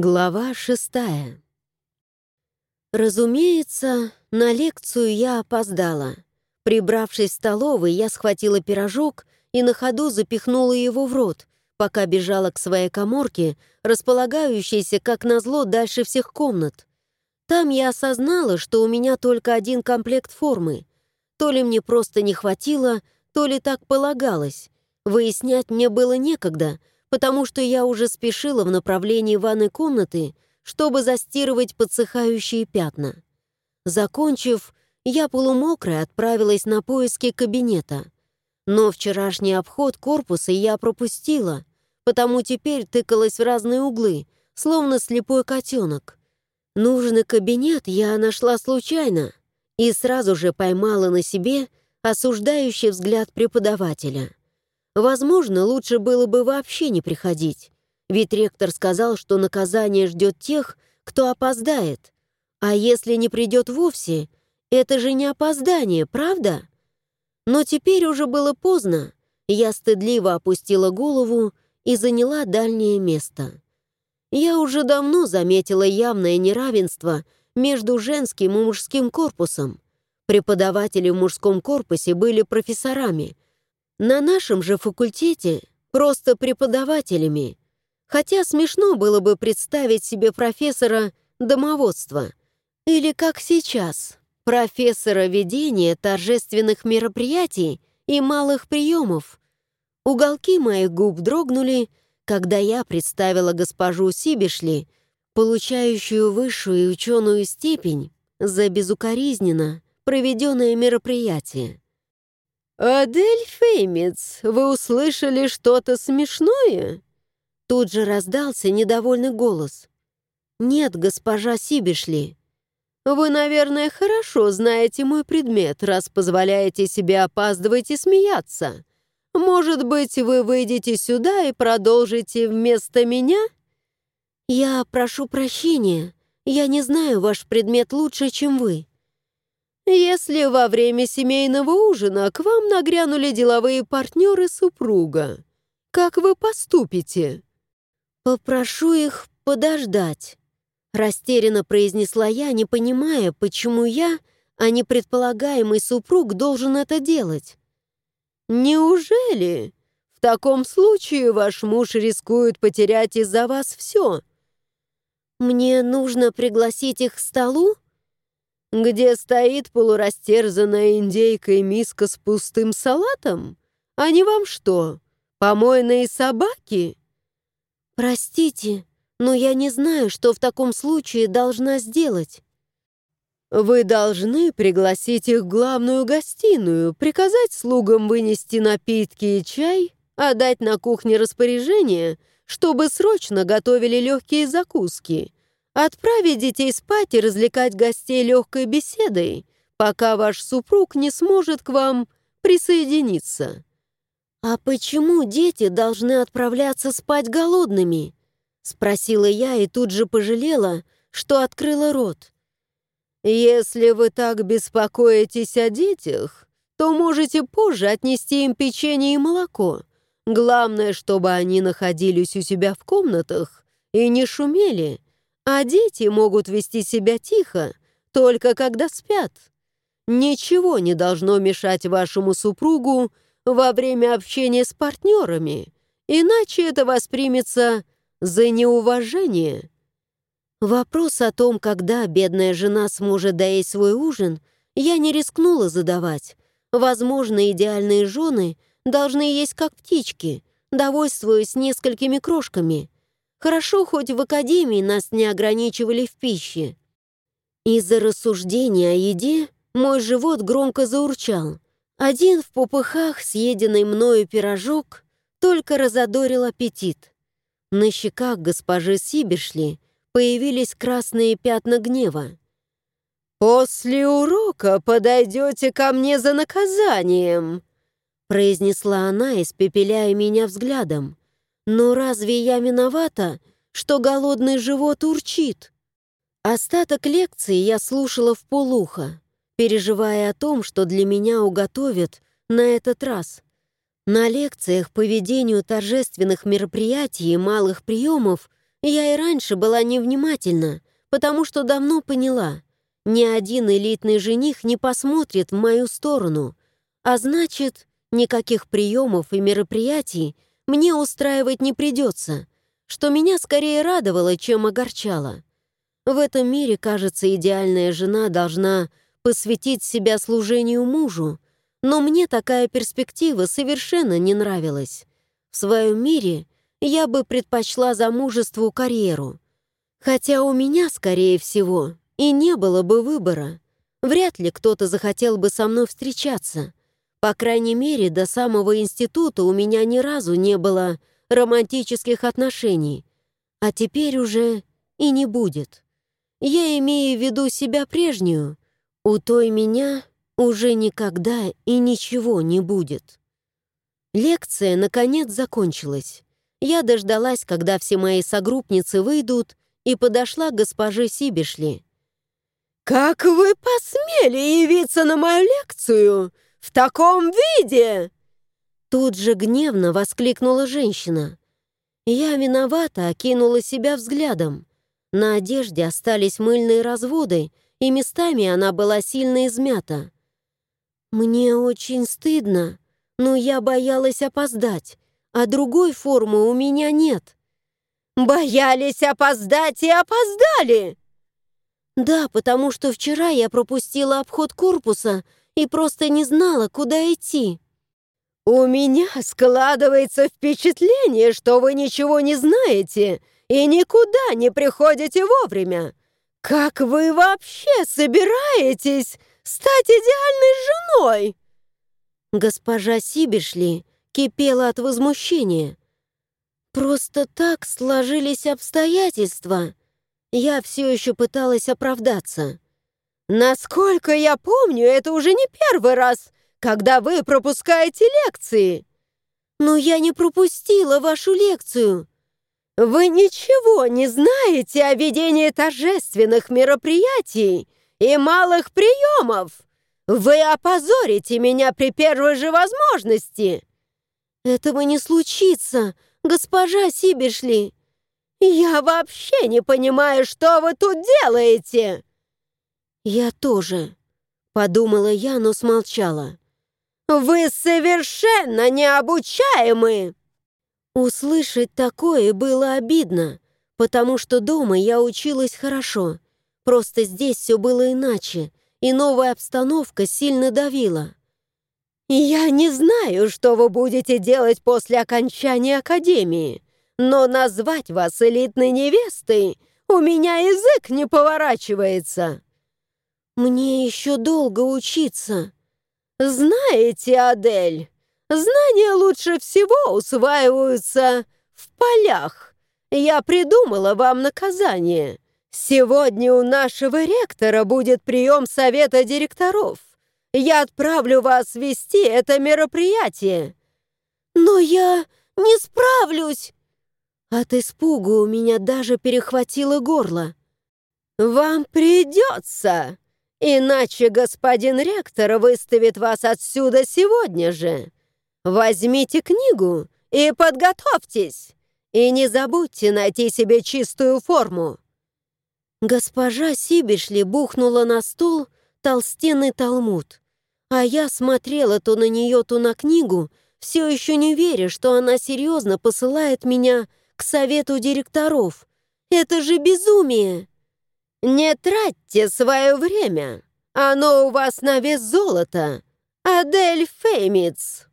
Глава шестая. Разумеется, на лекцию я опоздала. Прибравшись в столовой, я схватила пирожок и на ходу запихнула его в рот, пока бежала к своей коморке, располагающейся, как назло, дальше всех комнат. Там я осознала, что у меня только один комплект формы. То ли мне просто не хватило, то ли так полагалось. Выяснять мне было некогда — потому что я уже спешила в направлении ванной комнаты, чтобы застирывать подсыхающие пятна. Закончив, я полумокрая отправилась на поиски кабинета. Но вчерашний обход корпуса я пропустила, потому теперь тыкалась в разные углы, словно слепой котенок. Нужный кабинет я нашла случайно и сразу же поймала на себе осуждающий взгляд преподавателя. Возможно, лучше было бы вообще не приходить, ведь ректор сказал, что наказание ждет тех, кто опоздает. А если не придет вовсе, это же не опоздание, правда? Но теперь уже было поздно. Я стыдливо опустила голову и заняла дальнее место. Я уже давно заметила явное неравенство между женским и мужским корпусом. Преподаватели в мужском корпусе были профессорами — на нашем же факультете просто преподавателями. Хотя смешно было бы представить себе профессора домоводства. Или, как сейчас, профессора ведения торжественных мероприятий и малых приемов. Уголки моих губ дрогнули, когда я представила госпожу Сибишли, получающую высшую ученую степень за безукоризненно проведенное мероприятие. «Адель Феймец, вы услышали что-то смешное?» Тут же раздался недовольный голос. «Нет, госпожа Сибишли. Вы, наверное, хорошо знаете мой предмет, раз позволяете себе опаздывать и смеяться. Может быть, вы выйдете сюда и продолжите вместо меня?» «Я прошу прощения. Я не знаю ваш предмет лучше, чем вы. Если во время семейного ужина к вам нагрянули деловые партнеры супруга, как вы поступите? Попрошу их подождать. Растерянно произнесла я, не понимая, почему я, а не предполагаемый супруг, должен это делать. «Неужели? В таком случае ваш муж рискует потерять из-за вас все». «Мне нужно пригласить их к столу?» Где стоит полурастерзанная индейка и миска с пустым салатом? Они вам что, помойные собаки?» «Простите, но я не знаю, что в таком случае должна сделать». «Вы должны пригласить их в главную гостиную, приказать слугам вынести напитки и чай, отдать на кухне распоряжение, чтобы срочно готовили легкие закуски» Отправить детей спать и развлекать гостей легкой беседой, пока ваш супруг не сможет к вам присоединиться. «А почему дети должны отправляться спать голодными?» Спросила я и тут же пожалела, что открыла рот. «Если вы так беспокоитесь о детях, то можете позже отнести им печенье и молоко. Главное, чтобы они находились у себя в комнатах и не шумели, а дети могут вести себя тихо, только когда спят. Ничего не должно мешать вашему супругу во время общения с партнерами, иначе это воспримется за неуважение. Вопрос о том, когда бедная жена сможет доесть свой ужин, я не рискнула задавать. Возможно, идеальные жены должны есть как птички, довольствуясь несколькими крошками — Хорошо, хоть в академии нас не ограничивали в пище. Из-за рассуждения о еде мой живот громко заурчал. Один в попыхах съеденный мною пирожок только разодорил аппетит. На щеках госпожи Сибишли появились красные пятна гнева. «После урока подойдете ко мне за наказанием», произнесла она, испепеляя меня взглядом. Но разве я виновата, что голодный живот урчит? Остаток лекции я слушала в полуха, переживая о том, что для меня уготовят на этот раз. На лекциях по ведению торжественных мероприятий и малых приемов Я и раньше была невнимательна, потому что давно поняла, ни один элитный жених не посмотрит в мою сторону, а значит, никаких приемов и мероприятий мне устраивать не придется, что меня скорее радовало, чем огорчало. В этом мире, кажется, идеальная жена должна посвятить себя служению мужу, но мне такая перспектива совершенно не нравилась. В своем мире я бы предпочла замужеству карьеру. Хотя у меня, скорее всего, и не было бы выбора. Вряд ли кто-то захотел бы со мной встречаться. По крайней мере, до самого института у меня ни разу не было романтических отношений. А теперь уже и не будет. Я имею в виду себя прежнюю. У той меня уже никогда и ничего не будет. Лекция, наконец, закончилась. Я дождалась, когда все мои согруппницы выйдут, и подошла к госпоже Сибишли. «Как вы посмели явиться на мою лекцию в таком виде?» Тут же гневно воскликнула женщина. Я виновата окинула себя взглядом. На одежде остались мыльные разводы, и местами она была сильно измята. «Мне очень стыдно, но я боялась опоздать, а другой формы у меня нет». «Боялись опоздать и опоздали!» «Да, потому что вчера я пропустила обход корпуса и просто не знала, куда идти». «У меня складывается впечатление, что вы ничего не знаете и никуда не приходите вовремя. Как вы вообще собираетесь стать идеальной женой?» Госпожа Сибишли кипела от возмущения. «Просто так сложились обстоятельства». Я все еще пыталась оправдаться. «Насколько я помню, это уже не первый раз, когда вы пропускаете лекции». «Но я не пропустила вашу лекцию». «Вы ничего не знаете о ведении торжественных мероприятий и малых приемов. Вы опозорите меня при первой же возможности». «Этого не случится, госпожа Сибишли!» «Я вообще не понимаю, что вы тут делаете!» «Я тоже», — подумала я, но смолчала. «Вы совершенно необучаемы!» Услышать такое было обидно, потому что дома я училась хорошо. Просто здесь все было иначе, и новая обстановка сильно давила. «Я не знаю, что вы будете делать после окончания академии, но назвать вас элитной невестой у меня язык не поворачивается». «Мне еще долго учиться». «Знаете, Адель, знания лучше всего усваиваются в полях. Я придумала вам наказание. Сегодня у нашего ректора будет прием совета директоров. Я отправлю вас вести это мероприятие». «Но я не справлюсь!» От испуга у меня даже перехватило горло. «Вам придется, иначе господин ректор выставит вас отсюда сегодня же. Возьмите книгу и подготовьтесь, и не забудьте найти себе чистую форму». Госпожа Сибишли бухнула на стол толстенный талмуд, а я смотрела то на нее, то на книгу, все еще не веря, что она серьезно посылает меня к совету директоров. Это же безумие! Не тратьте свое время, оно у вас на вес золота. Адель Феймиц.